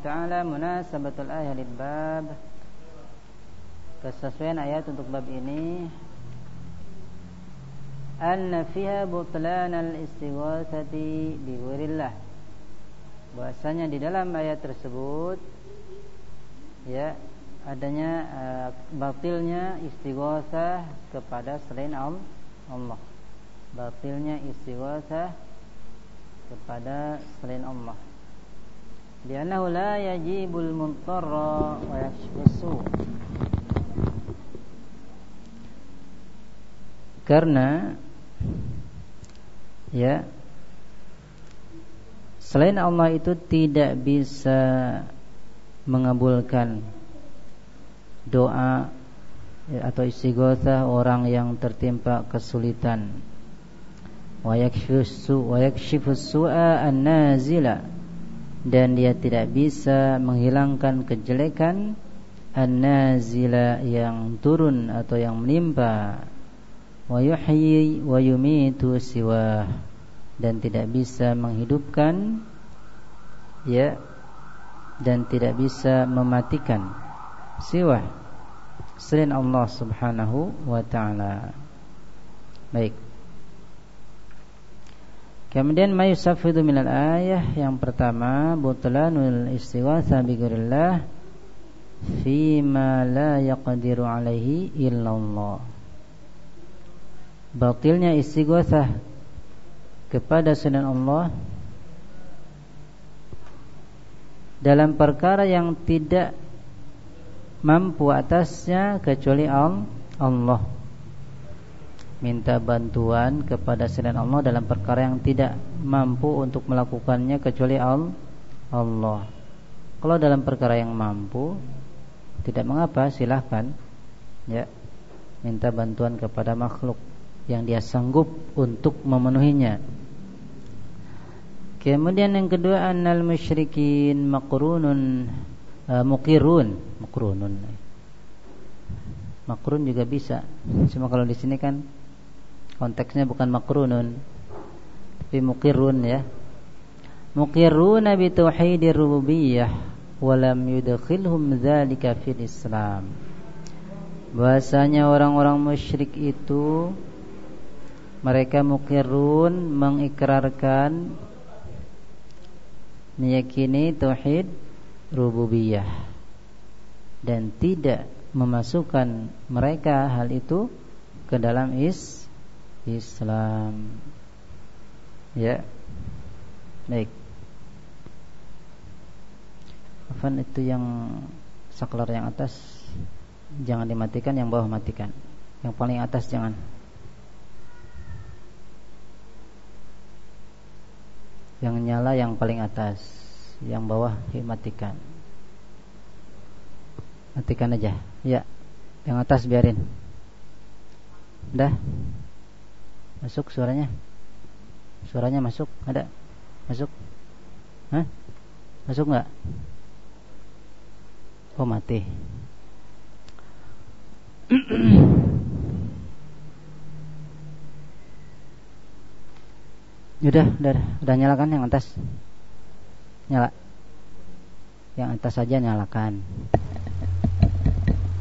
taala munasabatul lil bab. Kesesuaian ayat untuk bab ini. Anna fiha butlan al-istighatsati bi ghairillah bahwasanya di dalam ayat tersebut ya adanya uh, batilnya istighatsah kepada selain Allah. Batilnya istighatsah kepada selain Allah Liannahu la yajibul muntarra wa yakshfu Karena ya selain Allah itu tidak bisa mengabulkan doa atau istighothah orang yang tertimpa kesulitan. Wa yakshifus su'a an-nazila dan dia tidak bisa menghilangkan kejelekan an-nazila yang turun atau yang menimpa. Wa yuhyi wa yumitu siwa. Dan tidak bisa menghidupkan ya dan tidak bisa mematikan siwa. Selain Allah Subhanahu wa taala. Baik Kemudian ma yusafidu minal ayah yang pertama butlanul istighatsa bi ghairillah fi ma la yaqdiru alaihi illallah. Batilnya istighatsah kepada selain Allah dalam perkara yang tidak mampu atasnya kecuali Allah minta bantuan kepada selain Allah dalam perkara yang tidak mampu untuk melakukannya kecuali Allah. Kalau dalam perkara yang mampu tidak mengapa silahkan ya minta bantuan kepada makhluk yang dia sanggup untuk memenuhinya. Kemudian yang kedua annal musyrikin maqrunun uh, muqirun makrunun. Makrun juga bisa. Cuma kalau di sini kan Konteksnya bukan makrunun Tapi mukirun ya. Mukiruna bi tauhidir rububiyah Walam yudkhilhum dzalika fil Islam. Bahasanya orang-orang musyrik itu Mereka mukirun Mengikrarkan Meyakini tauhid rububiyah Dan tidak memasukkan mereka hal itu ke dalam is Islam. Ya. Baik. Afan itu yang Saklar yang atas Jangan dimatikan Yang bawah matikan. Yang paling atas jangan. Yang nyala yang paling atas. Yang bawah dimatikan Matikan aja. Ya. Yang atas biarin. Udah Masuk suaranya? Suaranya masuk? Ada? Masuk? Hah? Masuk nggak? Oh mati. Udah, udah, udah nyalakan yang atas. Nyala. Yang atas saja nyalakan.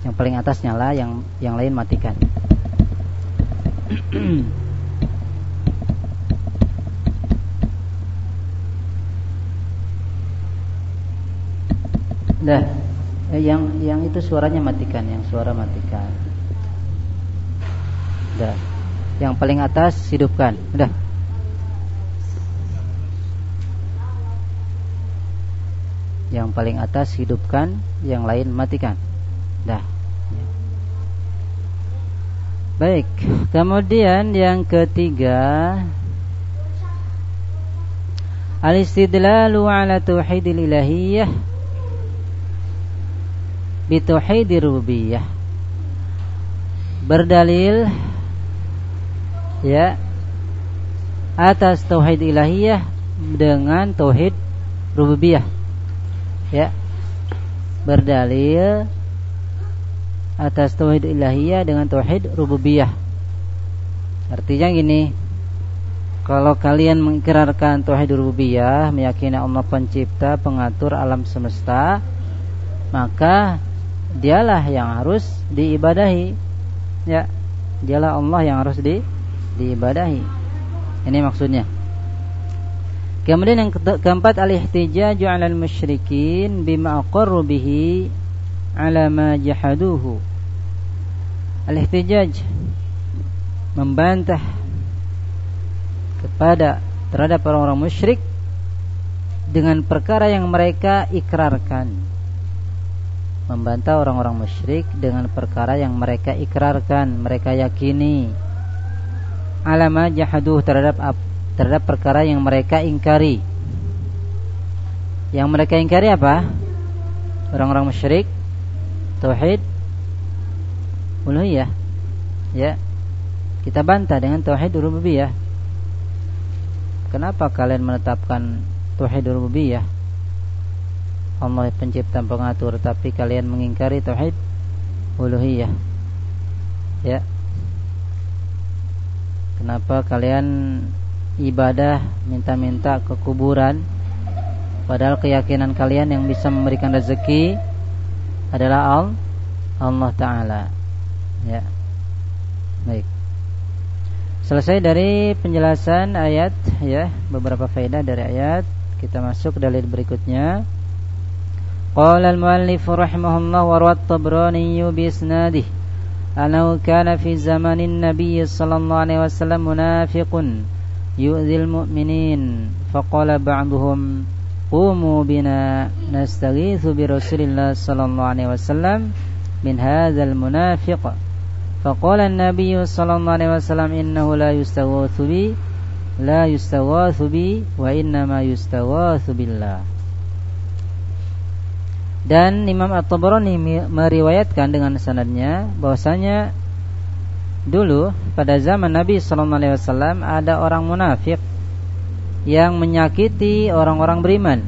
Yang paling atas nyala, yang yang lain matikan. Dah, eh, yang yang itu suaranya matikan, yang suara matikan. Dah. Yang paling atas hidupkan. Udah. Yang paling atas hidupkan, yang lain matikan. Dah. Baik, kemudian yang ketiga Al-istidlalu ala tauhidil ilahiyah bitauhidir rububiyah. Berdalil ya atas tauhid ilahiyah dengan tauhid rububiyah. Ya berdalil atas tauhid ilahiyah dengan tauhid rububiyah. Artinya gini kalau kalian mengikrarkan tauhid rububiyah, meyakini Allah pencipta, pengatur alam semesta, maka dialah yang harus diibadahi. Ya, dialah Allah yang harus di diibadahi. Ini maksudnya. Kemudian yang keempat al-ihtijaju 'ala al-musyrikin bima aqarru bihi 'ala ma jahaduhu. Al-ihtijaj membantah kepada terhadap orang-orang musyrik dengan perkara yang mereka ikrarkan membantah orang-orang musyrik dengan perkara yang mereka ikrarkan mereka yakini. Alama jahaduh terhadap terhadap perkara yang mereka ingkari. Yang mereka ingkari apa? Orang-orang musyrik tauhid. Uluhiyah ya. Kita bantah dengan tauhid rububiyah. Kenapa kalian menetapkan tauhid rububiyah? Allah pencipta pengatur tapi kalian mengingkari tauhid uluhiyah. Ya. Kenapa kalian ibadah minta-minta ke kuburan padahal keyakinan kalian yang bisa memberikan rezeki adalah Allah taala. Ya. Baik. Selesai dari penjelasan ayat ya, beberapa faedah dari ayat, kita masuk dalil berikutnya. Qala al-muallif rahimahullah wa rawat Tabrani bi isnadih annahu kana fi zamanin nabiy sallallahu alaihi wasallam munafiqun yu'zil mu'minin faqala ba'dhum qumu bina nastaghithu bi Rasulillah sallallahu alaihi wasallam min hadzal munafiq فقال النبي صلى الله عليه وسلم إنه لا يستغاث بي لا يستغاث بي وإنما يستغاث بالله dan Imam At-Tabarani meriwayatkan dengan sanadnya bahwasanya dulu pada zaman Nabi sallallahu alaihi wasallam ada orang munafik yang menyakiti orang-orang beriman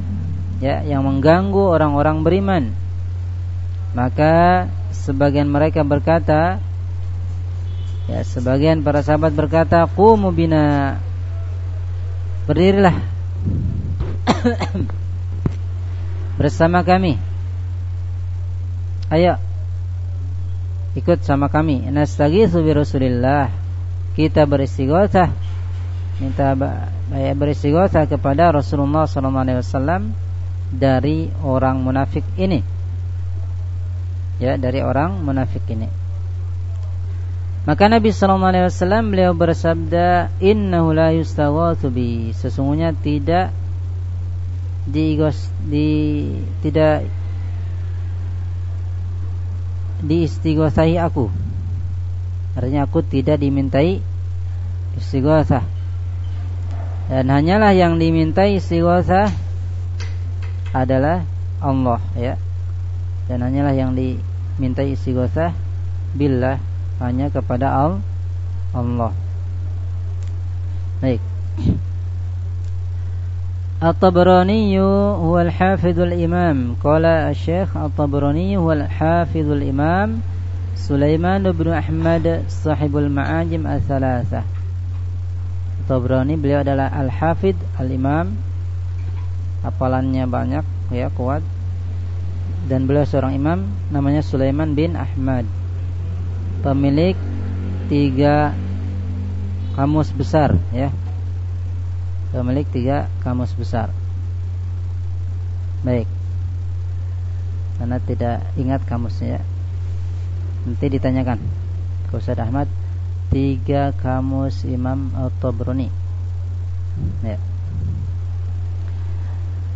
ya yang mengganggu orang-orang beriman maka sebagian mereka berkata Ya, sebagian para sahabat berkata, "Qumu bina." Berdirilah bersama kami. Ayo ikut sama kami. Nastagitsu bi Rasulillah. Kita beristighatsah minta beristighatsah kepada Rasulullah sallallahu alaihi wasallam dari orang munafik ini. Ya, dari orang munafik ini. Maka Nabi sallallahu alaihi wasallam beliau bersabda, "Innahu la yustaghatsu bi." Sesungguhnya tidak di, di tidak diistighosahi aku. Artinya aku tidak dimintai istighosah. Dan hanyalah yang dimintai istighosah adalah Allah ya. Dan hanyalah yang dimintai istighosah billah hanya kepada Allah. Baik. At-Tabrani huwa al-Hafidh al-Imam. Qala Syekh At-Tabrani huwa al-Hafidh al-Imam Sulaiman bin Ahmad sahibul Ma'ajim al-Thalathah. Tabrani beliau adalah Al-Hafidh Al-Imam Hafalannya banyak ya kuat Dan beliau seorang imam Namanya Sulaiman bin Ahmad pemilik tiga kamus besar ya pemilik tiga kamus besar. Baik. Karena tidak ingat kamusnya ya. nanti ditanyakan ke Ustaz Ahmad. Tiga kamus Imam At-Tabrani ya.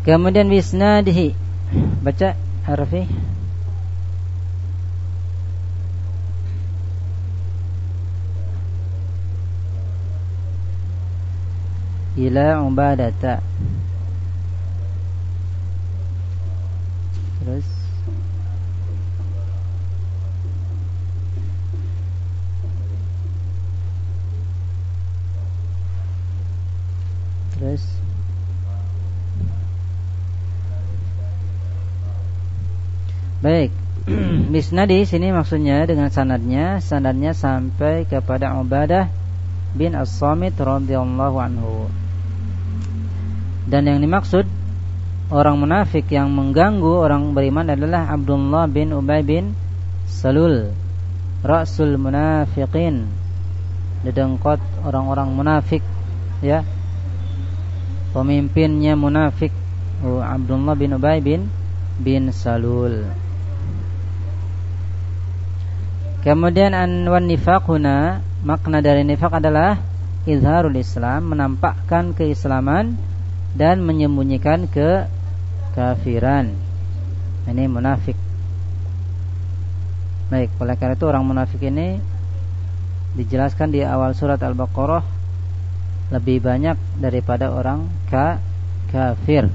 Kemudian wisnadihi baca Arfi ila ubadata. Terus. Terus. Baik, Misna di sini maksudnya dengan sanadnya, sanadnya sampai kepada Ubadah bin As-Samit radhiyallahu anhu. Dan yang dimaksud orang munafik yang mengganggu orang beriman adalah Abdullah bin Ubay bin Salul Rasul munafiqin Dedengkot orang-orang munafik Ya. Pemimpinnya munafik oh, Abdullah bin Ubay bin bin Salul. Kemudian anwan nifaquna Makna dari nifaq adalah Izharul Islam Menampakkan keislaman Dan menyembunyikan ke kafiran. Ini munafik. Baik, oleh karena itu orang munafik ini dijelaskan di awal surat Al-Baqarah lebih banyak daripada orang ka kafir.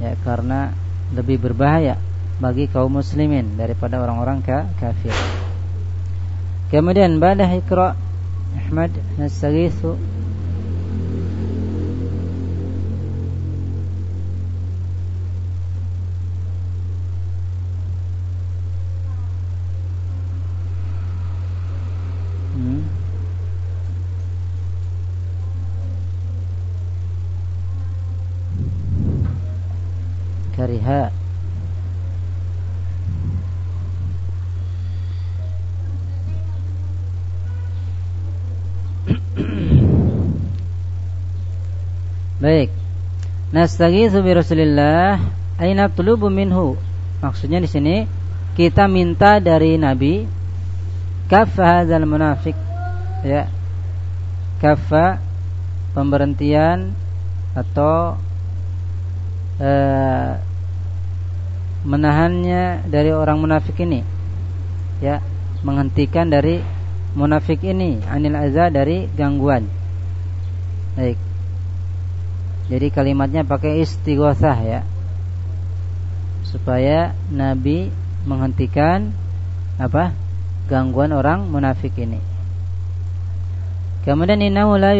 Ya, karena lebih berbahaya bagi kaum muslimin daripada orang-orang ka kafir. Kemudian pada ikra Ahmad nastaghithu kariha Baik. Nastaghiitsu bi Rasulillah aina tulubu minhu. Maksudnya di sini kita minta dari Nabi kaffa hadzal munafik ya. Kaffa pemberhentian atau eh, menahannya dari orang munafik ini. Ya menghentikan dari munafik ini. Anil azza dari gangguan. Baik. Jadi kalimatnya pakai istighosah ya. Supaya nabi menghentikan apa gangguan orang munafik ini. Kemudian innahu la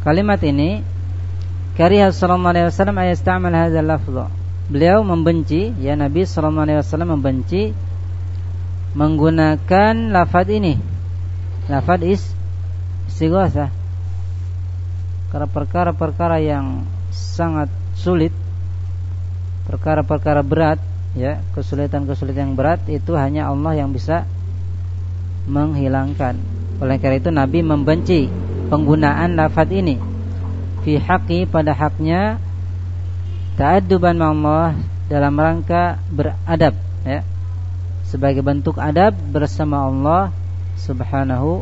kalimat ini kariha sallallahu alaihi wasallam ayastamal hadzal lafdh beliau membenci ya Nabi sallallahu alaihi wasallam membenci menggunakan lafaz ini. Lafaz is istighosah. Karena perkara-perkara yang sangat sulit, perkara-perkara berat, ya, kesulitan-kesulitan yang berat itu hanya Allah yang bisa menghilangkan. Oleh karena itu Nabi membenci penggunaan lafaz ini fi haqqi pada haknya ta'adduban Allah dalam rangka beradab ya. Sebagai bentuk adab bersama Allah Subhanahu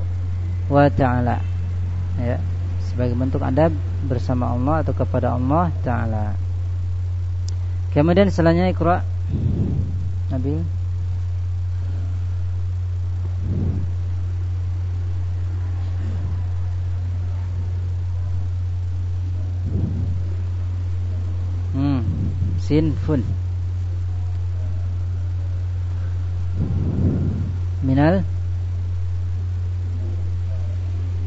wa taala ya. Sebagai bentuk adab bersama Allah atau kepada Allah taala. Kemudian selanjutnya Iqra. Nabi sinfun minal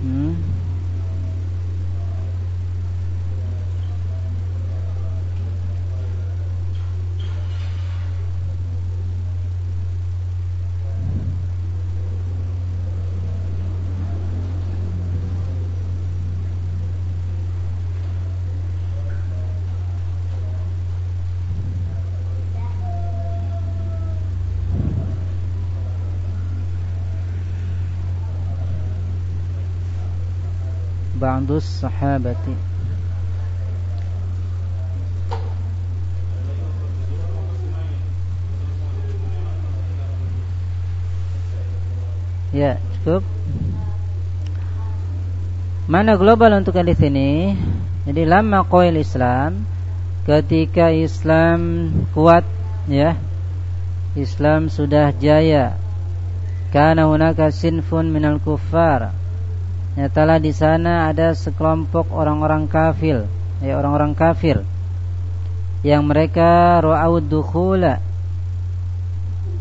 hmm. بعض الصحابة Ya, cukup. Mana global untuk hadis ini? Jadi lama koil Islam ketika Islam kuat ya. Islam sudah jaya. Karena hunaka sinfun minal kuffar Nyatalah di sana ada sekelompok orang-orang kafir, ya orang-orang kafir yang mereka ra'ud dukhula.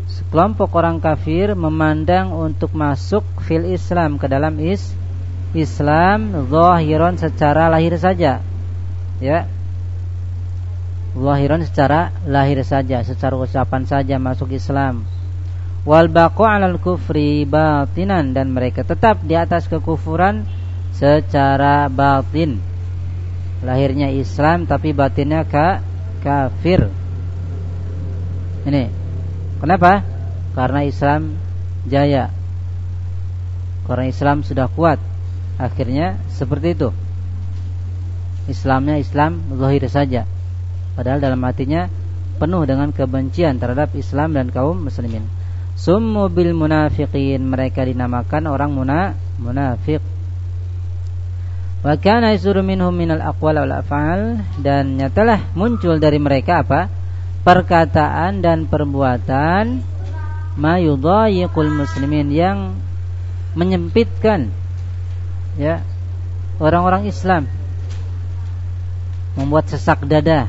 Sekelompok orang kafir memandang untuk masuk fil Islam ke dalam is Islam zahiran secara lahir saja. Ya. Zahiran secara lahir saja, secara ucapan saja masuk Islam. Wal baqu 'alal kufri batinan dan mereka tetap di atas kekufuran secara batin. Lahirnya Islam tapi batinnya ka kafir. Ini. Kenapa? Karena Islam jaya. Karena Islam sudah kuat. Akhirnya seperti itu. Islamnya Islam zahir saja. Padahal dalam hatinya penuh dengan kebencian terhadap Islam dan kaum muslimin. Summu bil munafiqin mereka dinamakan orang muna, munafik. Wa kana yasuru minhum minal aqwal wal af'al dan nyatalah muncul dari mereka apa? perkataan dan perbuatan mayudhayiqul muslimin yang menyempitkan ya orang-orang Islam membuat sesak dada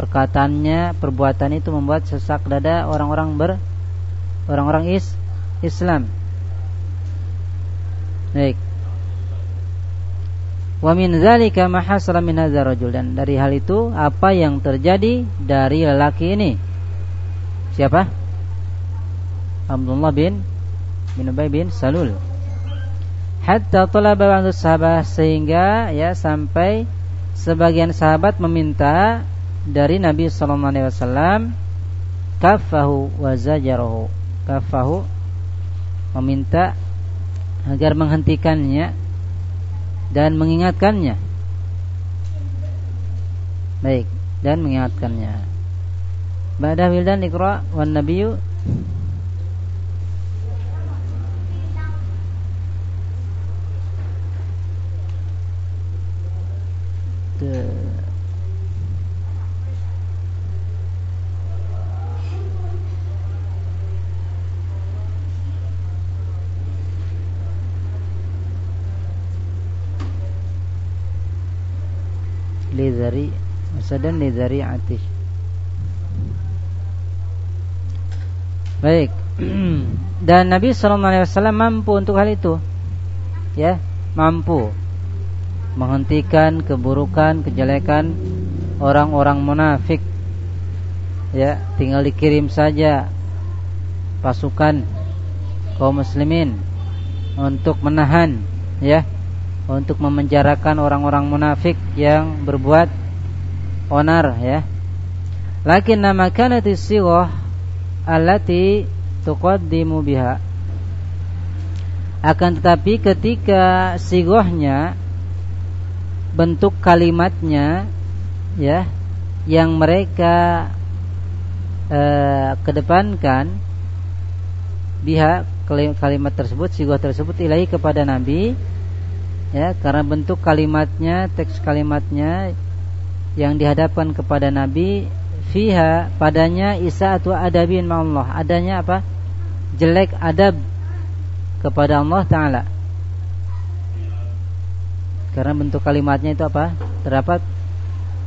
perkataannya perbuatan itu membuat sesak dada orang-orang ber orang-orang is Islam. Baik. Wa min zalika ma hasala min dan dari hal itu apa yang terjadi dari lelaki ini? Siapa? Abdullah bin bin Ubay bin Salul. Hatta talaba ba'd sahabat sehingga ya sampai sebagian sahabat meminta dari Nabi sallallahu alaihi wasallam kafahu wa zajarahu kafahu meminta agar menghentikannya dan mengingatkannya. Baik dan mengingatkannya. Ba'da wildan ikra wan nabiyyu Lizari Masadan Lizari Atish Baik. Dan Nabi SAW mampu untuk hal itu. Ya Mampu. Menghentikan keburukan, kejelekan orang-orang munafik. Ya, tinggal dikirim saja pasukan kaum muslimin untuk menahan ya, untuk memenjarakan orang-orang munafik yang berbuat onar ya. Lakin nama kanati sighah allati tuqaddimu biha akan tetapi ketika sigohnya bentuk kalimatnya ya yang mereka eh, kedepankan biha kalimat tersebut sigoh tersebut ilahi kepada Nabi ya karena bentuk kalimatnya teks kalimatnya yang dihadapkan kepada Nabi fiha padanya isa atau adabin Allah. Adanya apa? Jelek adab kepada Allah Taala. Karena bentuk kalimatnya itu apa? Terdapat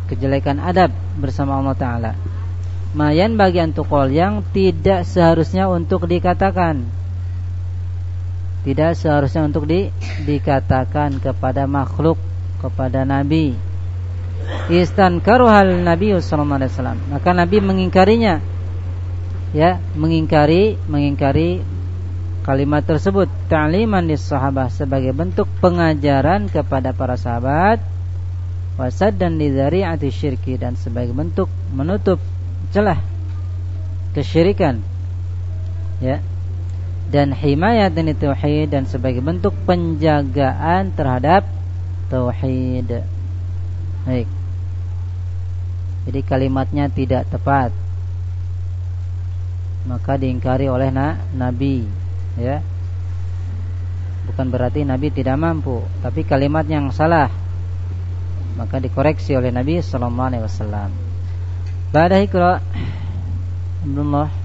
kejelekan adab bersama Allah Ta'ala. Mayan bagian tukol yang tidak seharusnya untuk dikatakan. Tidak seharusnya untuk di, dikatakan kepada makhluk Kepada Nabi Istan karuhal Nabi Sallallahu Maka Nabi mengingkarinya. Ya, mengingkari Mengingkari kalimat tersebut. Ta'liman lis sahabah sebagai bentuk pengajaran kepada para sahabat. Wasad dan lidzari'ati syirki dan sebagai bentuk menutup celah kesyirikan. Ya. Dan himayat dan tauhid dan sebagai bentuk penjagaan terhadap tauhid baik. Jadi kalimatnya tidak tepat. Maka diingkari oleh na, nabi ya. Bukan berarti Nabi tidak mampu tapi kalimat yang salah. Maka dikoreksi oleh Nabi sallallahu alaihi wasallam. Ba'da ikra Abdullah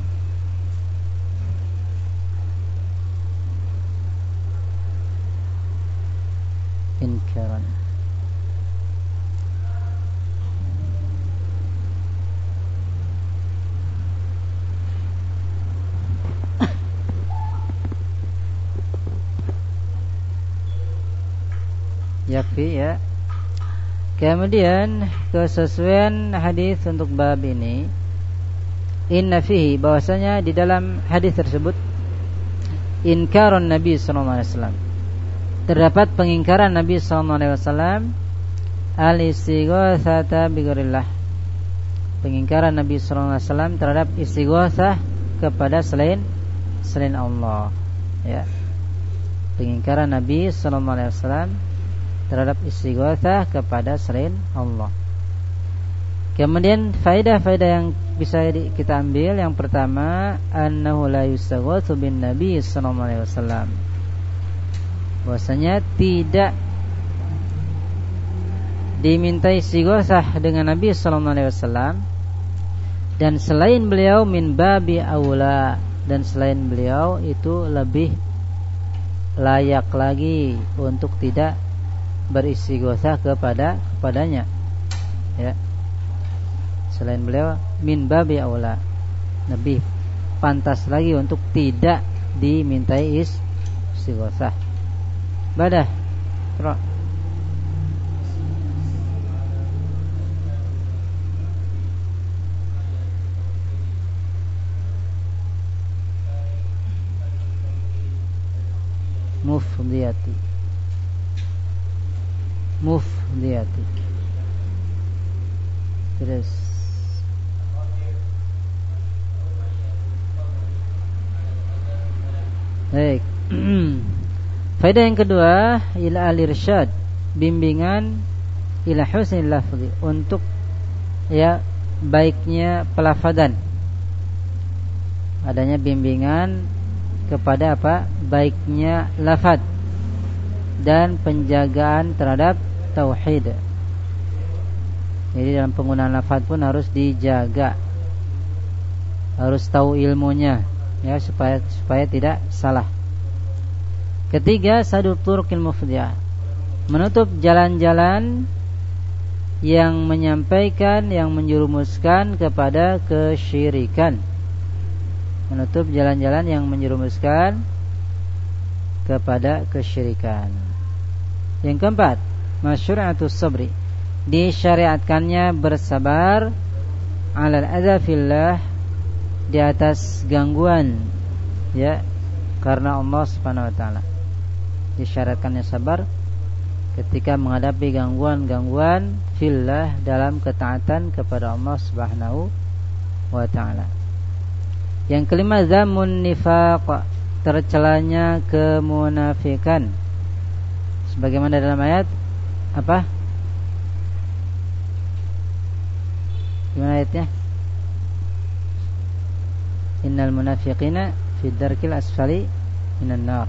yakfi ya Kemudian kesesuaian hadis untuk bab ini inna fihi bahwasanya di dalam hadis tersebut inkaron Nabi sallallahu alaihi wasallam. Terdapat pengingkaran Nabi sallallahu alaihi wasallam al-istighatsata bi Pengingkaran Nabi sallallahu alaihi wasallam terhadap istighatsah kepada selain selain Allah. Ya. Pengingkaran Nabi sallallahu alaihi wasallam terhadap istighatsah kepada selain Allah. Kemudian faedah-faedah yang bisa kita ambil yang pertama annahu la yustaghatsu bin nabi sallallahu alaihi wasallam. Bahwasanya tidak dimintai istighatsah dengan Nabi sallallahu alaihi wasallam dan selain beliau min babi aula dan selain beliau itu lebih layak lagi untuk tidak beristighatsah kepada kepadanya. Ya. Selain beliau min babi aula. Lebih pantas lagi untuk tidak dimintai istighosah badah. Terus. mufdiyati mufdiyati terus Baik. Faedah yang kedua ila al-irsyad, bimbingan ila husnil lafzi untuk ya baiknya pelafadan. Adanya bimbingan kepada apa? Baiknya lafad dan penjagaan terhadap tauhid. Jadi dalam penggunaan lafad pun harus dijaga. Harus tahu ilmunya ya supaya supaya tidak salah. Ketiga, sadu turukil mufdiyah. Menutup jalan-jalan yang menyampaikan yang menjerumuskan kepada kesyirikan. Menutup jalan-jalan yang menjerumuskan kepada kesyirikan. Yang keempat, masyru'atus sabri. Disyariatkannya bersabar alal adza fillah di atas gangguan ya karena Allah Subhanahu wa taala. Disyaratkannya sabar ketika menghadapi gangguan-gangguan fillah dalam ketaatan kepada Allah Subhanahu wa taala. Yang kelima zamun nifaq tercelanya kemunafikan. Sebagaimana dalam ayat apa? Gimana ayatnya? innal munafiqina fi darkil asfali minan nar.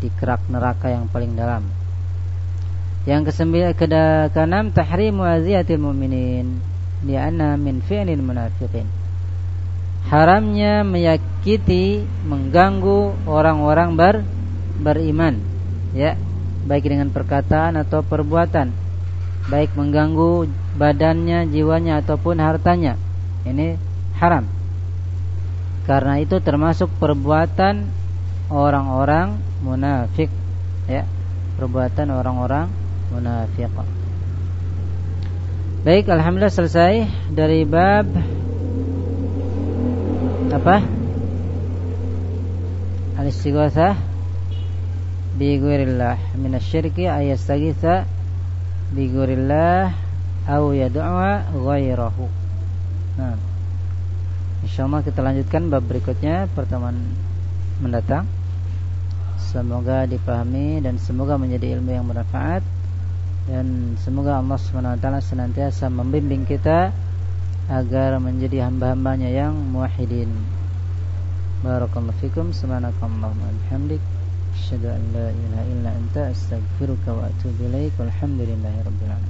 Di kerak neraka yang paling dalam. Yang kesembilan keenam tahrimu aziyatil mu'minin. Li'anna min fi'lil munafiqin. Haramnya menyakiti mengganggu orang-orang ber, beriman. Ya baik dengan perkataan atau perbuatan baik mengganggu badannya jiwanya ataupun hartanya. Ini haram. Karena itu termasuk perbuatan orang-orang munafik. Ya perbuatan orang-orang munafik. Baik alhamdulillah selesai dari bab apa? Al-istighatsah bi ghairillah ayastaghitsa bi ghairillah au yad'a ghairahu nah InsyaAllah kita lanjutkan bab berikutnya pertemuan mendatang. Semoga dipahami dan semoga menjadi ilmu yang bermanfaat. Dan semoga Allah SWT senantiasa membimbing kita Agar menjadi hamba-hambanya yang muwahidin Barakallahu fikum. Subhanakallahumma bihamdik Asyhadu an la ilaha illa anta astaghfiruka wa atubu ilaik. Walhamdulillahi alamin.